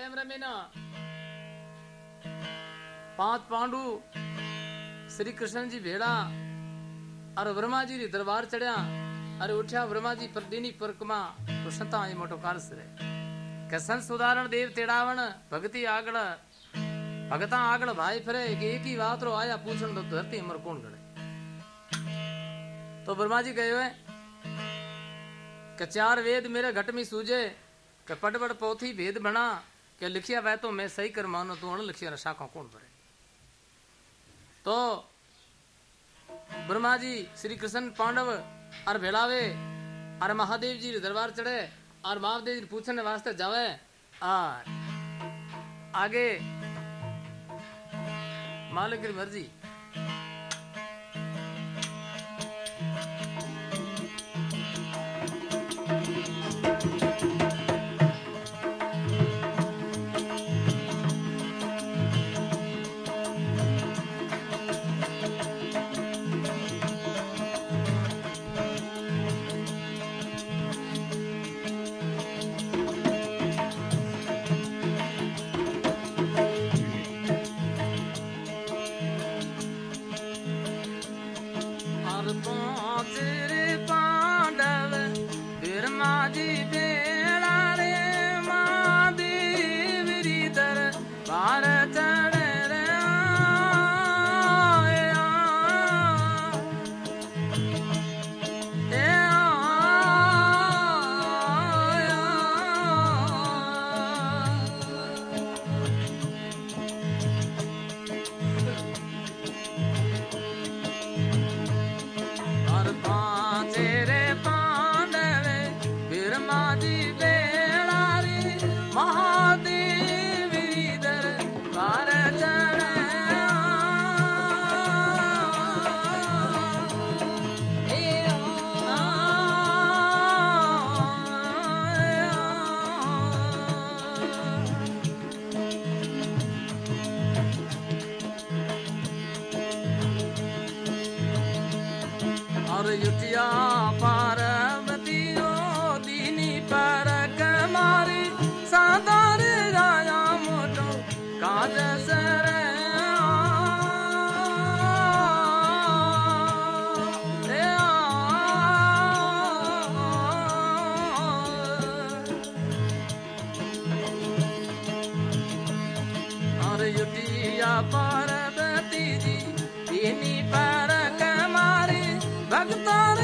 प्रेम रमीना पाँच पांडु श्री कृष्ण जी भेड़ा और ब्रह्मा जी दरबार चढ़िया अरे उठ्या ब्रह्मा जी परदीनी परिक्रमा तो संता ये मोटो कार्य रे कसन सुधारण देव तेड़ावण भक्ति आगड़ भगता आगड़ भाई फिरे कि एक ही बात रो आया पूछण तो धरती अमर कौन गणे तो ब्रह्मा जी गए हुए वेद मेरे घट में सूझे कि पटबड़ पोथी वेद बना कि लिखिया वह तो मैं सही कर मानो तू अण लिखिया शाखा कौन भरे तो ब्रह्मा जी श्री कृष्ण पांडव और भेड़ावे और महादेव जी दरबार चढ़े और महादेव जी पूछने वास्ते जावे और आगे मालिक मर्ज़ी युटिया पार्वती जी दीनी पर कमारी भक्तार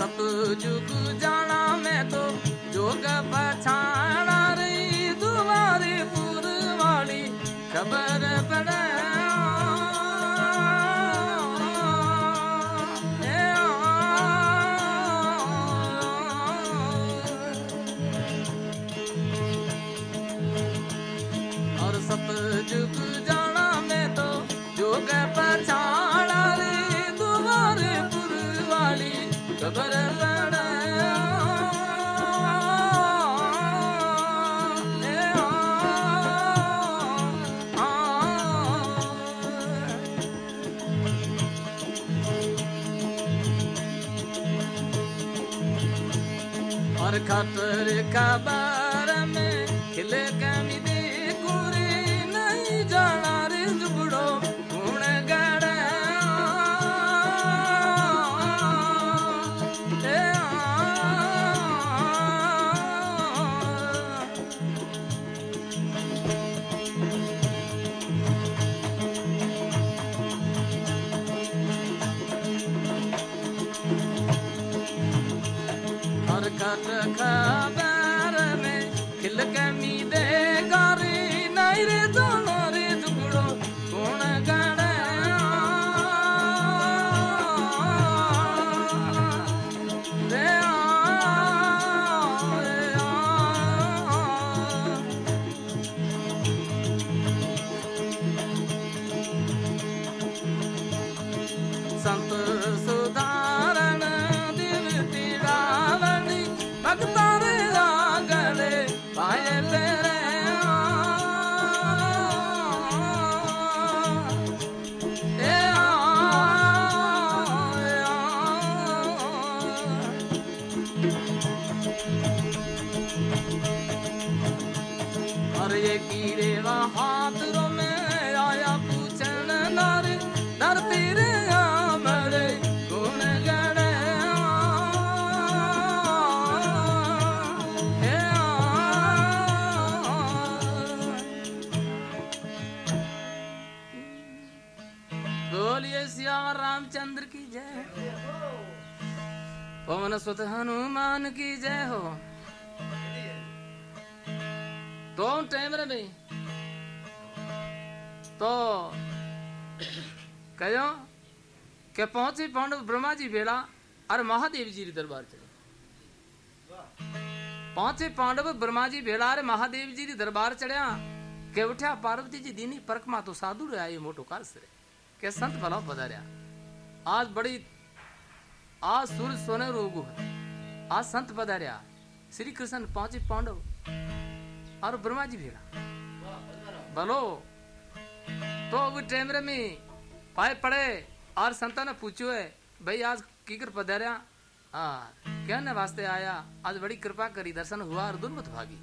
सब जुग जाना मैं तो जोग पछाड़ा Kaaba. सुत हनुमान की जय हो। तो टाइम रे भाई तो कहो के पहुँचे पांडव ब्रह्मा जी बेड़ा और महादेव जी रे दरबार चले पहुँचे पांडव ब्रह्मा जी बेड़ा और महादेव जी रे दरबार चढ़िया के उठ्या पार्वती जी दीनी परकमा तो साधु रे आए मोटो कार से के संत भला पधारिया। आज बड़ी आज सूरज सोने रोगु है। आज संत पधारिया। श्री कृष्ण पहुँचे पांडव। और ब्रह्मा जी भेड़ा। बोलो तो वो टेमरे में पाए पड़े और संता ने पूछो है, भाई, आज की कर पधारिया? हाँ कहने वास्ते आया। आज बड़ी कृपा करी, दर्शन हुआ और दुर्मत भागी।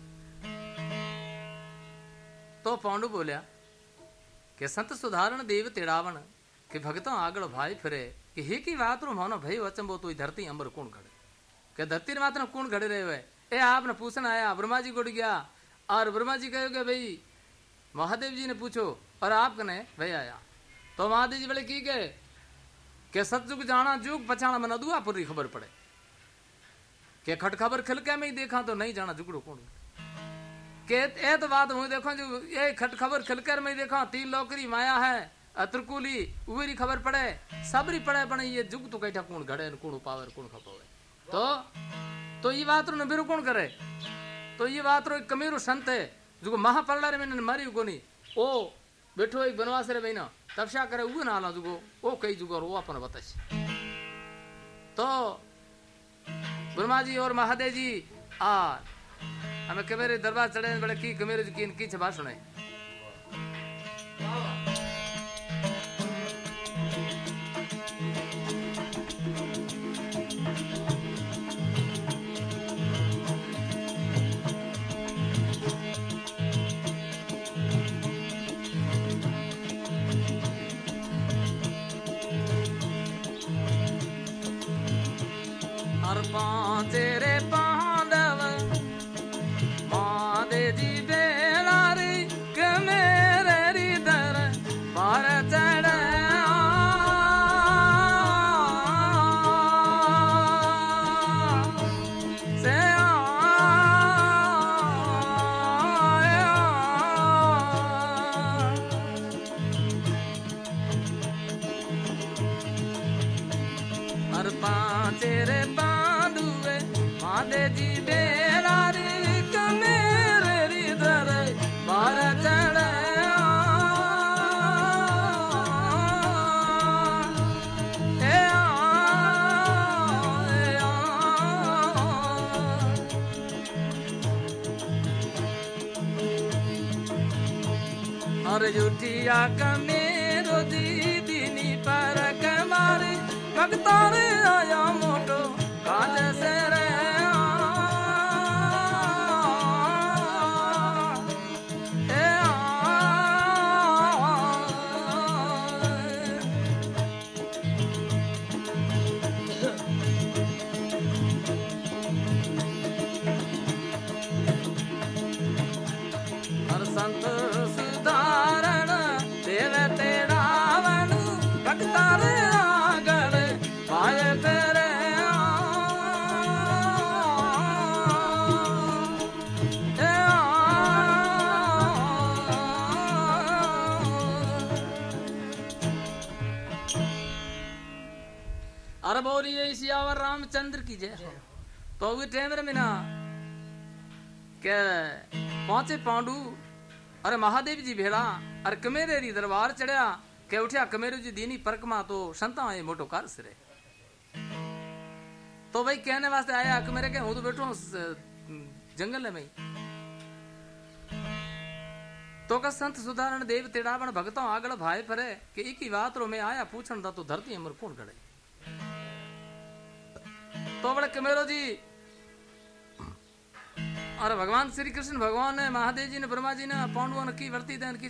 तो पांडु बोलिया, कि संत सुधारण देव तेड़ावण कि भगतों आगड़ भाई फिरे कि हे की बात रो मानो, भई वचंबो तो धरती अंबर कौन खड़े कि धरती रे मात्र कौन खड़े रहे हुए ए, आपने पूछना आया ब्रह्मा जी गुड़ गया। और ब्रह्मा जी कहोगे भाई महादेव जी ने पूछो, और आप कने भाई आया। तो महादेव जी बोले, की के के सतजुग जाना जुग पछाना मन अदुआ पूरी खबर पड़े। के खट खबर खिल के में ही देखा तो नहीं जाना जुगड़ो कौन के ए तो बात हुई देखो, जो ये खट खबर खिलकर में ही देखा, तीन लोकरी माया है अत्रकुली, उवेरी खबर पड़े, सबरी पड़े, बने ये जुग तो कैठा कौन घड़े कौन पावर कौन खपावे तो तो ये बात रो नबीरो कौन करे? तो ये बात रो एक कमीरो संत है जो महापरला रे मैंने मारी कोनी ओ, बैठो एक बनवास रे बहना, तपस्या करे वो ना जुगो, ओ कई जुगो वो अपन बताश तो ब्रह्मा जी और महादेव जी आ, हमें कमेरे दरबार चढ़े बड़े की कमेरे की की छबा सुने Pakistan रामचंद्र की जय हो। तो वे टाइम रे मिना के पहुँचे पांडु? अरे महादेव जी भेड़ा, अरे कमेरे री दरबार चढ़िया के उठिया कमेरू जी दीनी परकमा तो संता ये मोटो कर सिरे तो भाई कहने वास्ते आया कमेरे के हूँ तो बैठो जंगल में। तो का संत सुधारण देव तिड़ावण भगतों आगल भाई फरे, कि एक ही बात रो मैं आया पूछण दा तो धरती अमर कौन गड़े? तो बड़े कमेरो जी। और भगवान श्री कृष्ण, भगवान ने महादेव जी ने, ब्रह्मा जी ने, पांडवों ने की वर्ती देन की।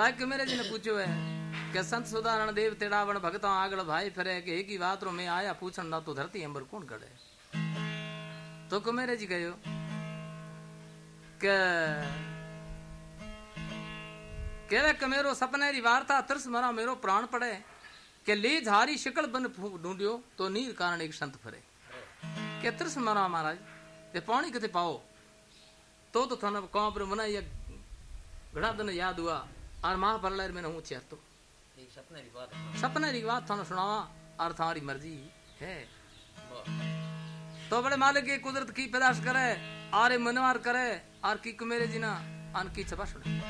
जाके मेरे जी ने पूछो है? कि संत सुधारण देव तेड़ावण भगत आगल भाई फिरे, के एक ही बात रो मैं आया पूछन ना तो धरती अंबर कौन करे तो को मेरे जी गयो के केवे के मेरो सपने री वार्ता तरस मरा मेरो प्राण पड़े, के ले झारी शिकल बन ढूंढियो तो नीर कारण एक संत फरे। के तरस मरा महाराज, ते पानी किते पाओ? तो तो थाना कौन पर मना ये घड़ा दिन याद हुआ और महाप्रलय में हूँ तो एक सपने की बात थानू सुनावा और थारी मर्ज़ी है। तो बड़े मालिक की कुदरत की पैदाश करे आरे मनवार करे और की कुमेरे जिना अन की छपा सुने।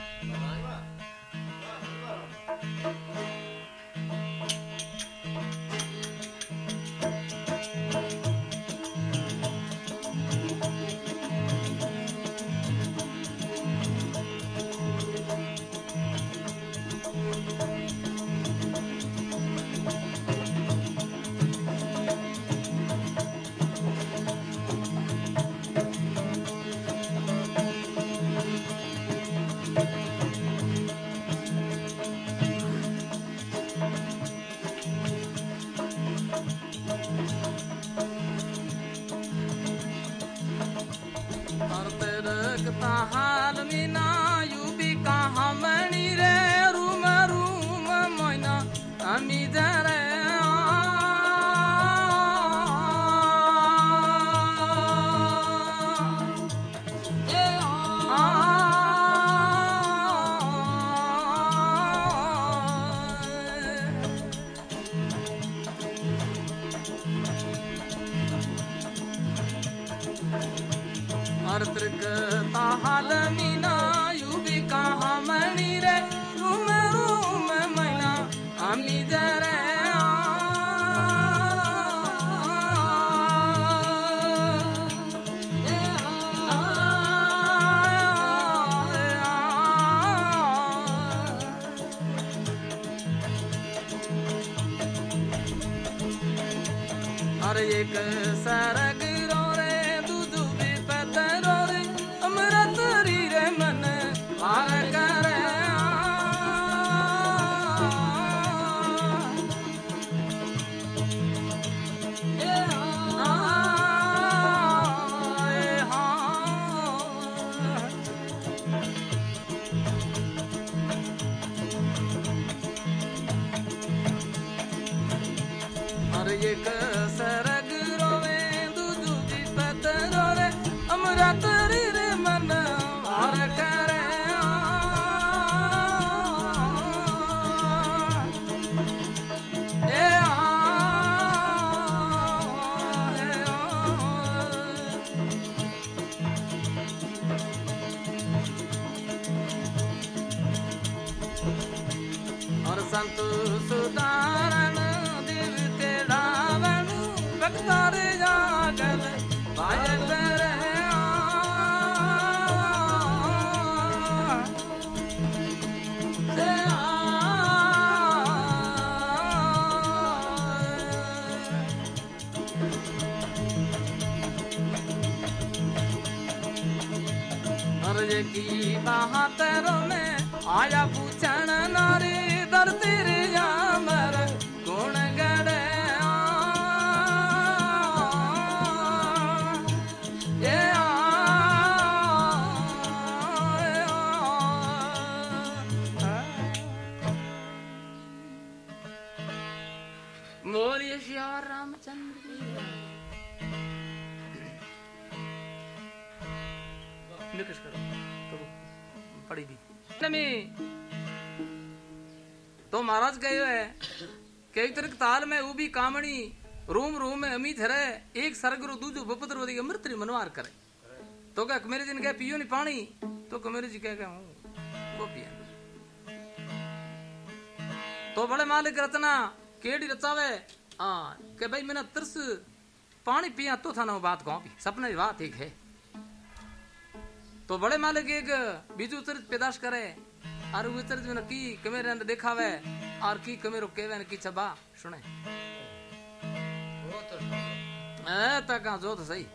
अरे एक सरग बोलिए श्री रामचंद्र निकट करो तो पड़ी भी। में महाराज कहे है। कई तरह ताल में उबी कामणी, रूम रूम में अमित हरे एक सरगुरु दूजो बपत्र वदी अमृत मनवार करे। तो क्या मेरे जिन कहे, पियो नहीं पानी तो कमेरे जी कह हूँ, वो पिया तो बड़े मालिक रचना केड़ी रचावे? हाँ के भाई मैंने तरस पानी पिया तो था ना वो बात भी सपने बात एक है। तो बड़े मालिक एक बीजू चरित पैदाश करे। और विचर जो की कमेरे अंदर देखावे और की कमेरो केवे न की छबा सुने। वो तो जो तो सही।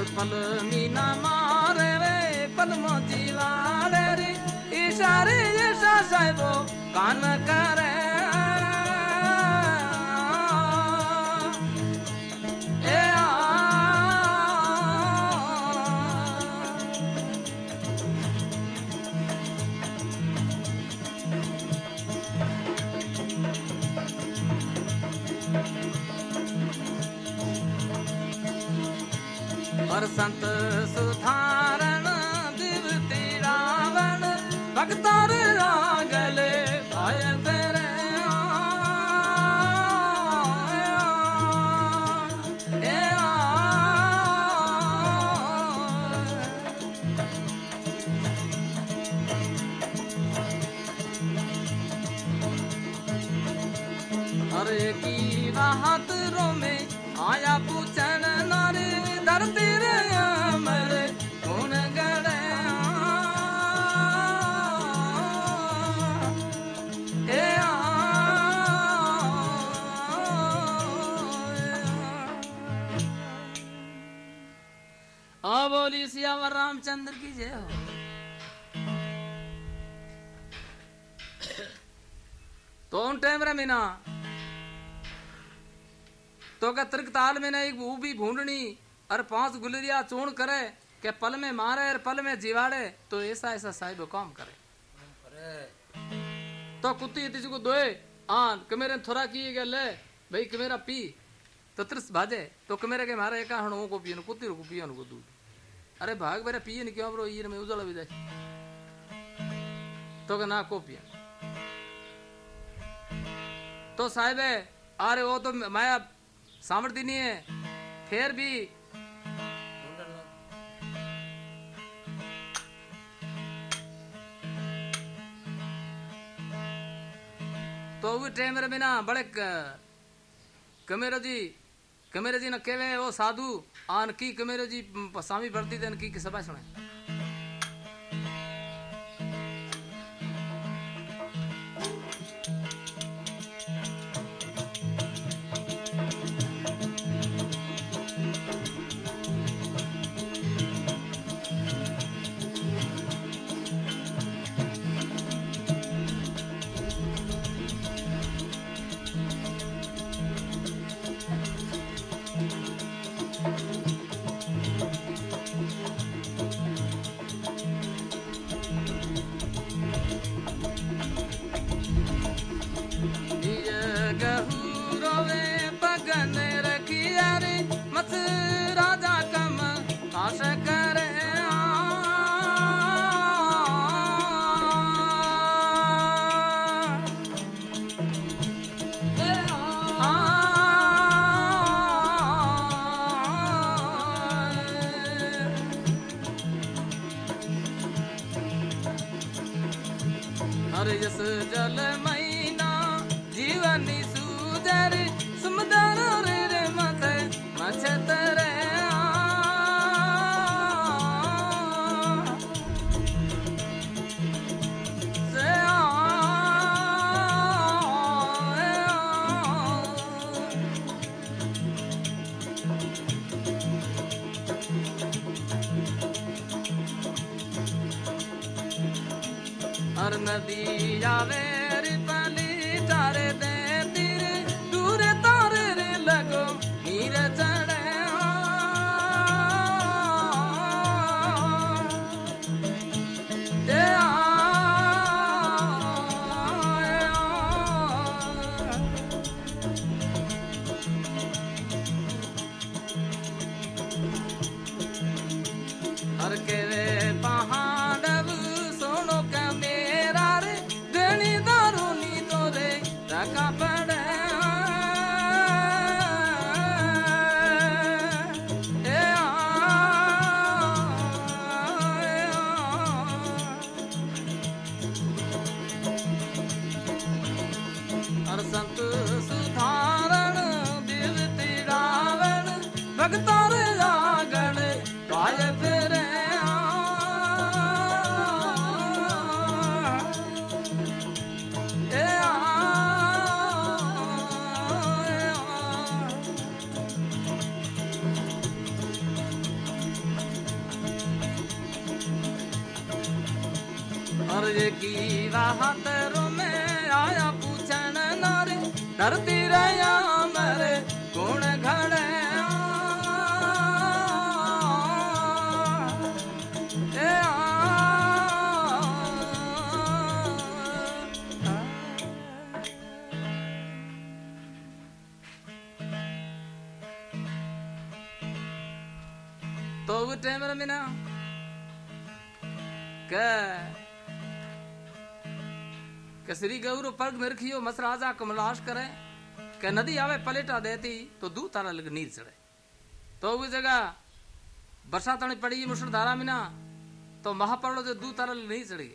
हर पल मीना मारे वे पल मोती लाड़े रे। इशारे जैसा साहेबो कान करे संत सुधारण टाइम मीना तो का त्रिक ताल में ना एक ऊबी भूंडनी और पाँच गुलरिया चूर्ण करे के पल में मारे और पल में जिवाड़े तो ऐसा ऐसा साहिब काम करे तो कुत्ती इति को दोए आन कमेरे थोड़ा की गए ले भाई कमेरा पी तो त्रिस भाजे तो कमेरे के मारे का हणो को पियन कुत्ती को पियन को दूध अरे भाग मेरे पियन क्यों ब्रो ये में उजला भी जाए तो ना को पियन तो है अरे वो तो माया सामर्थ्य नहीं है, फिर भी। तो वो टाइम रे बिना बड़े कमेरो जी, कमेरे जी न केवे वो साधु। आन की कमेरो जी स्वामी भरती देन की सभा सुने श्री मरे गुण में रखियो उठे मेरा मसराजा कमलाश करें? के नदी आवे पलेटा देती तो दू तारा लग नीर चढ़े तो उस जगह बरसात पड़ी मुसलधारा में ना तो महापरलो जो दू तारा लग नहीं चढ़ी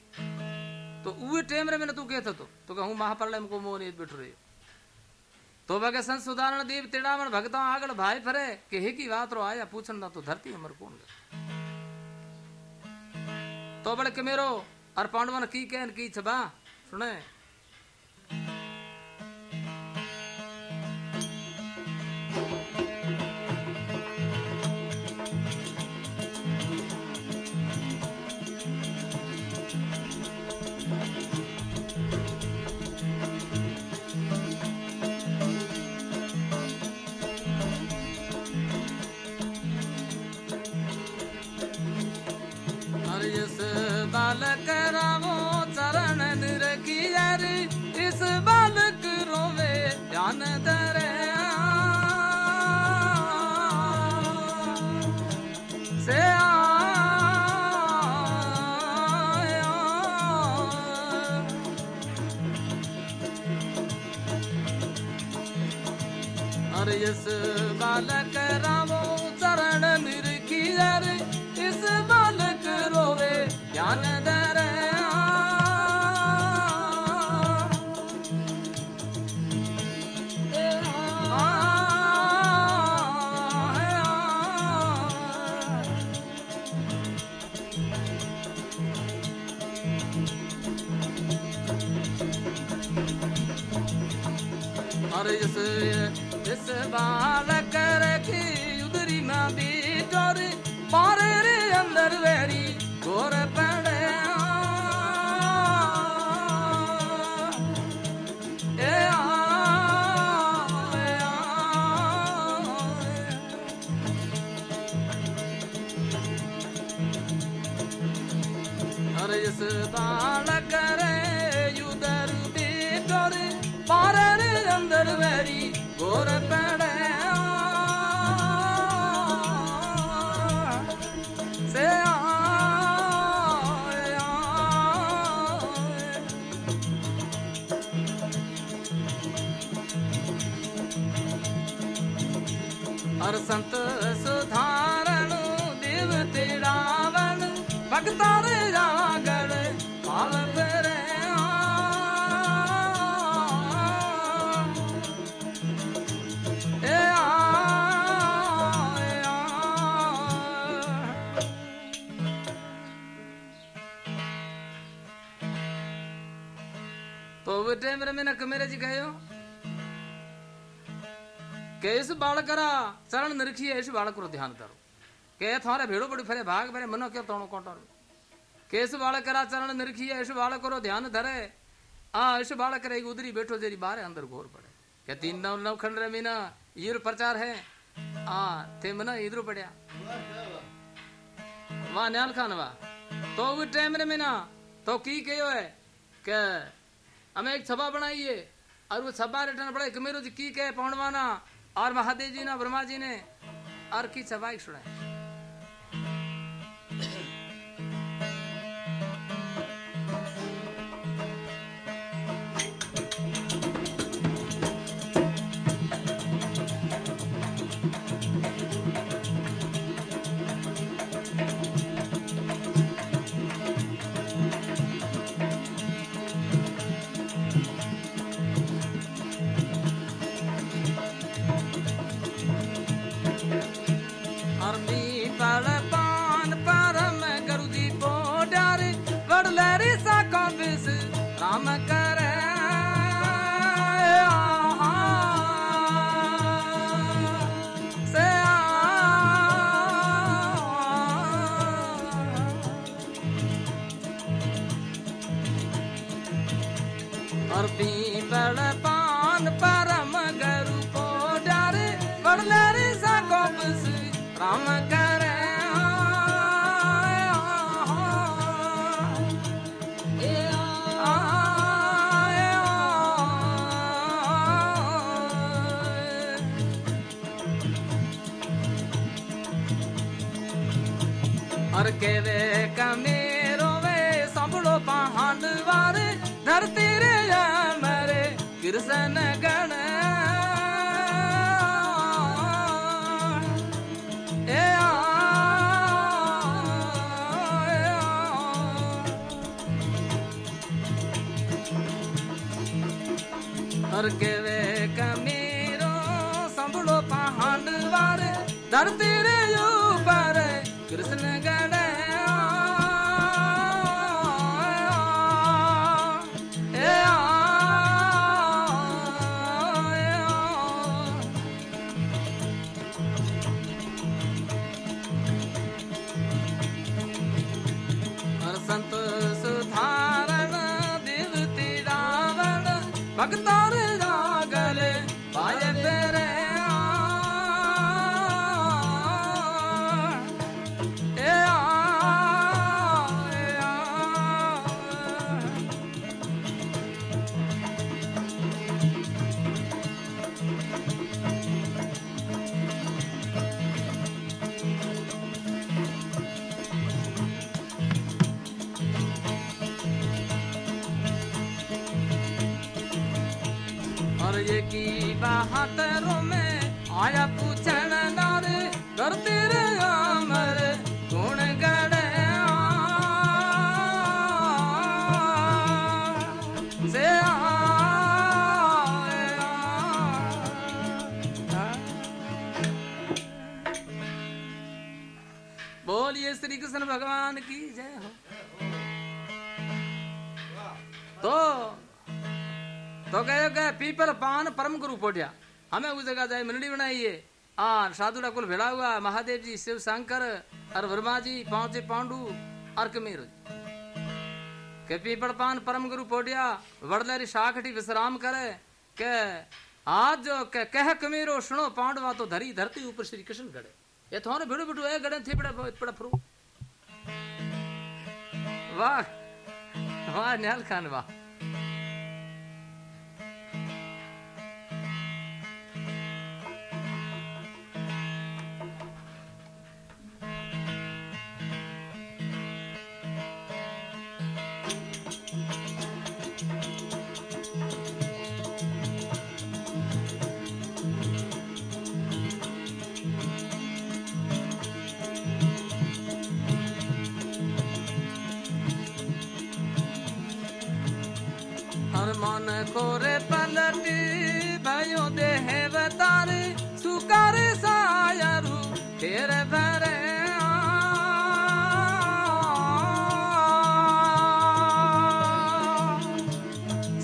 तो उहे टाइम रे मैंने तू कहता तो तो कहूँ महापरले को मोह नहीं बैठ रही तो बगे संत सुधारण देव तिड़ावण भगता आगड़ भाई फरे के हे की बात रो आया पूछन ना तो धरती हमर कौन तो बड़े के मेरो और पांडवन की कहन की छबा सुने रामो चरण निरखी इस बालक रोवे ज्ञान धरे और इस इस बालक रखी उदरी में बीटर टेमर में न कमेरे जी कहो के इस बालकरा शरण इस बालक ध्यान करो। के थारे भेड़ो बड़ी फेरे, भाग फेरे, मनो क्यों तोड़ो कोटो? केस बाल करा चरण निरखी ऐश बाल करो ध्यान धरे। आ ऐश बाल करे उधरी बैठो, जेरी बारे अंदर घोर पड़े। क्या तीन नव नव खंड रे मीना, ये प्रचार है। आ थे मना इधर पड़या। वाह, न्याल खान, वाह। तो भी टाइम रे मीना तो की कहो है? के हमें एक सभा बनाइए, और वो सभा रिटर्न पड़े। कि जी की कहे पौनवाना और महादेव जी ना, ब्रह्मा जी ने, और की सभा एक सुनाई। और पीपल पान परम गरु को डारे बड़लरी सा गोपस राम करे और केवे कमेरो वे पहाड़ वारे धरती रे मरे गण ए आ। और संभलो पहाड़ वारे धरती रे ऊपर कृष्ण ਭਗਤਾ की बहादुरों में। आया पूछन पीपल पान परम गुरु पोटिया हमें उस जगह जाए मंडली बनाई है आ साधुड़ा कुल भेड़ा हुआ, महादेव जी, शिव शंकर, और वर्मा जी पहुँचे पांडु और कमीर के पीपल पान परम गुरु पोटिया वड़लेरी शाखटी विश्राम करे। के आज जो के कह कमीरो, सुनो, पांडवा तो धरी धरती ऊपर श्री कृष्ण गड़े। ये थोड़े भिड़ो बिटू ए गड़े, थे बड़ा बड़ा फ्रू। वाह वाह निहाल खान, वाह। मन पलटी भयो देहे बतारे सुकारे सायरु तेरे भरे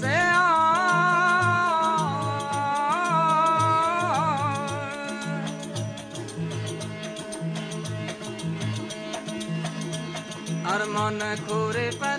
से खोरे पलटी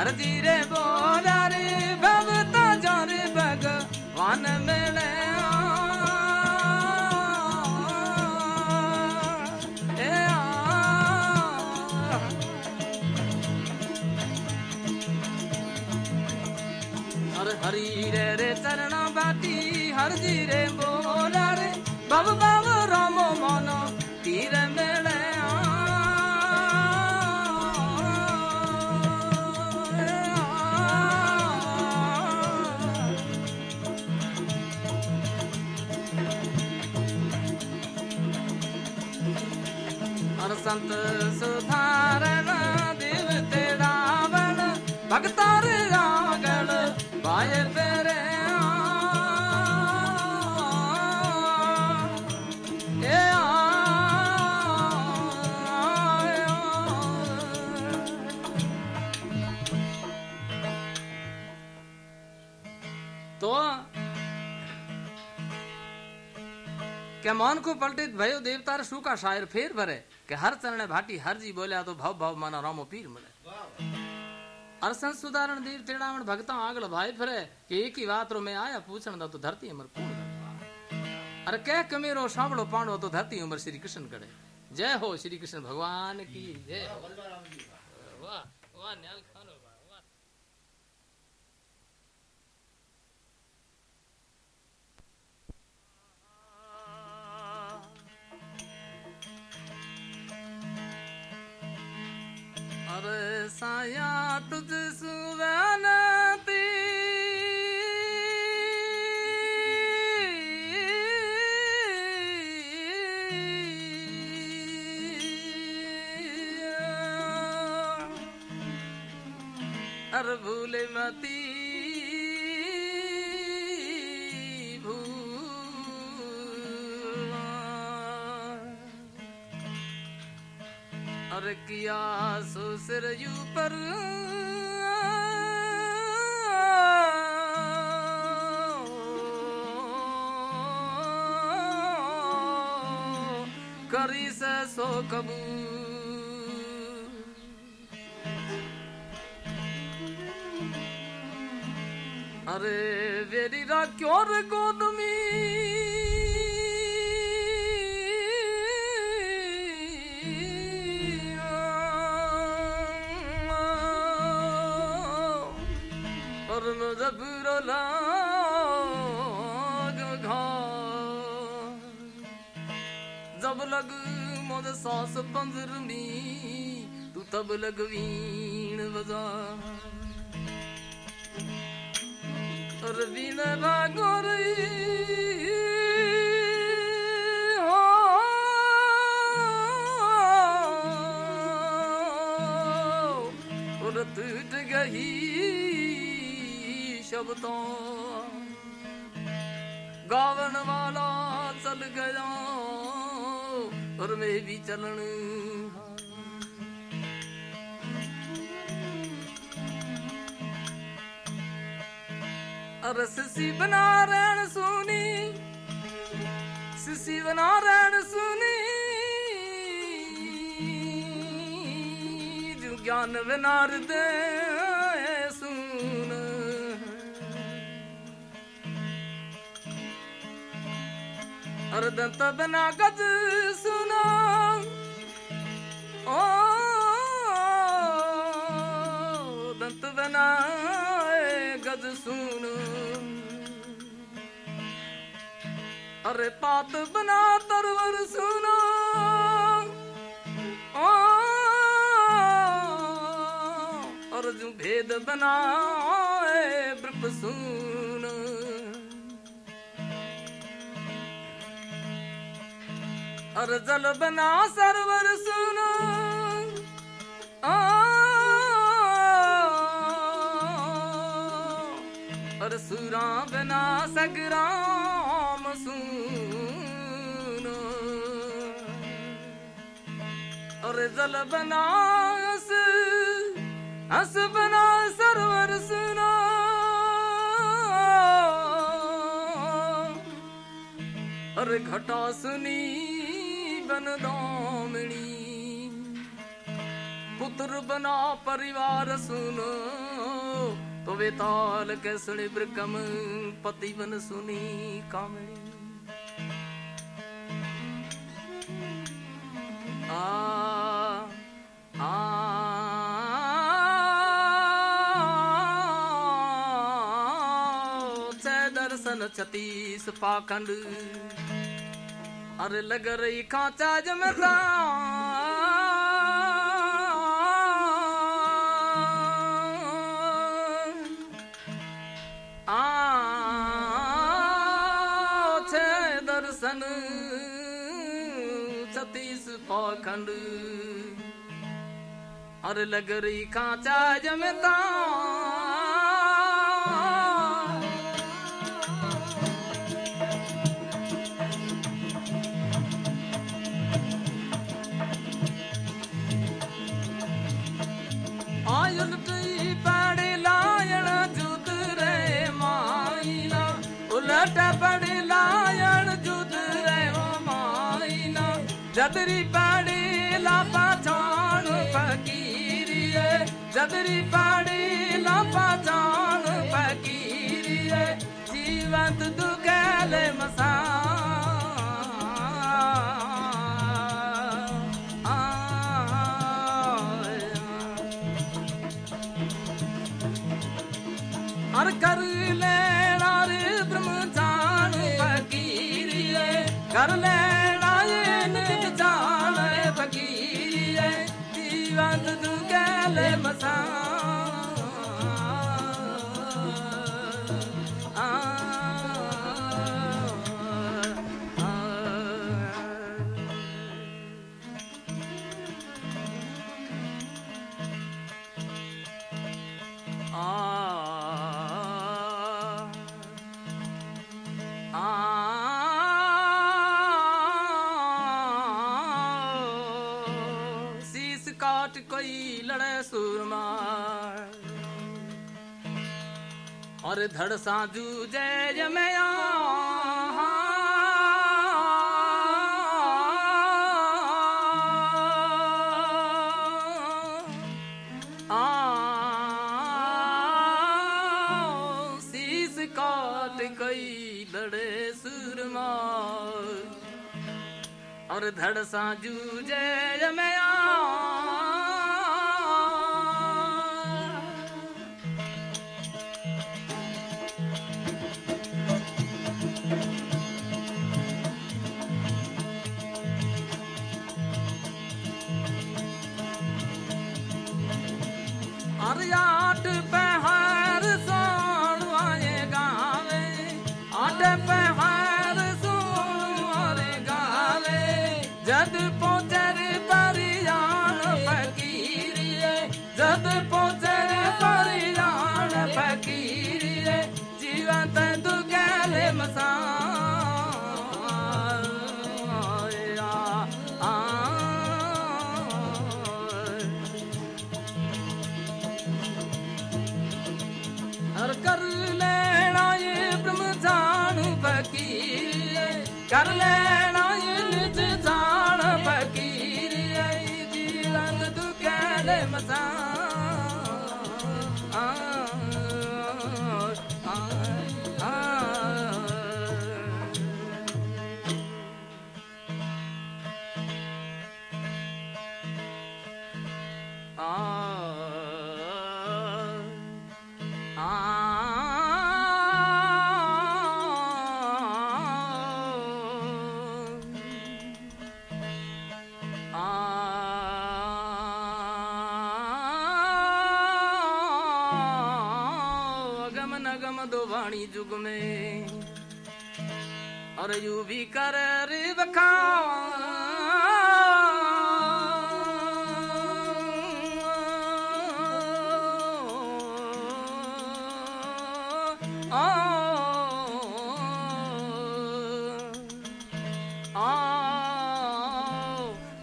बाटी हर जीरे बोला रे भगता जारे भगवान मिले ए आ हर हरी रे रे चरण बाटी हर जी रे संत सुधारना दिल तेरा बन भगतार आगण भाई तेरे तो के मान को पलटित भयो देवतार शू का शायर फिर भरे? કે હર ચરણે ભાટી હરજી બોલ્યા તો ભવ ભવ માનો રામો પીર મળે અરસન સુધારણ દેવ તેડાવણ ભગતા આગળ ભાઈ ફરે કે એકી વાત રો મેં આયા પૂછણ તો ધરતી અમર કોણ અરે કે કમેરો સાંભળો પાંડવો તો ધરતી ઉમર શ્રી કૃષ્ણ કરે જય હો શ્રી કૃષ્ણ ભગવાન કી જય વાહ વાહ ન્યાલ अरे साया सो सिर यू पर करी से सो कबू अरे वेरी रा क्यों रे गोदमी और में तू तब और वीण बागो रही हो और टूट गई शब्दों गावन वाला चल गया और मैं भी चलन अरे सिसी बना रैन सुनी सिसी बना रैन सुनी जो ज्ञान विनार अरे दंत बना गज सुना ओ दंत बना गज सुन अरे पात बना तरवर सुनो ओ और जो अरजल बना सरवर सुन। अर सुरा बना सगराम सुन। अरजल बनास हस बना सरवर सुना। अरे घटा सुनी बन दामणी पुत्र बना परिवार सुनो तो बेताल के सुने ब्रकम पति बन सुनी कामणी आ आ दर्शन छतीस पाखंड अरे लग रही खाचा जमता आ दर्शन छत्तीस पाखंड। अरे लग रही खाचा जमता जदरी पाड़ी लापा जान फकीरी जदरी पाड़ी लापा जान फकीरी जीवंत दुगल मसा हर कर रे ब्रह्म जान फकीरी कर लेना Sandu Dugale Masam धड़ साजू जय जमया। कोई और धड़ साजू जय जमया कर लेना ये निज जान फकीर जीवन तू कहले अगम नगम दो वाणी जुग में। और यू भी कर रे बखा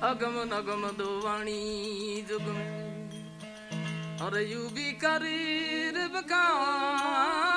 अगम नगम दो वाणी जुग में। और यू भी करीर बका।